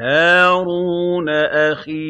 هَارُونَ أَخِي